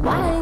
Why?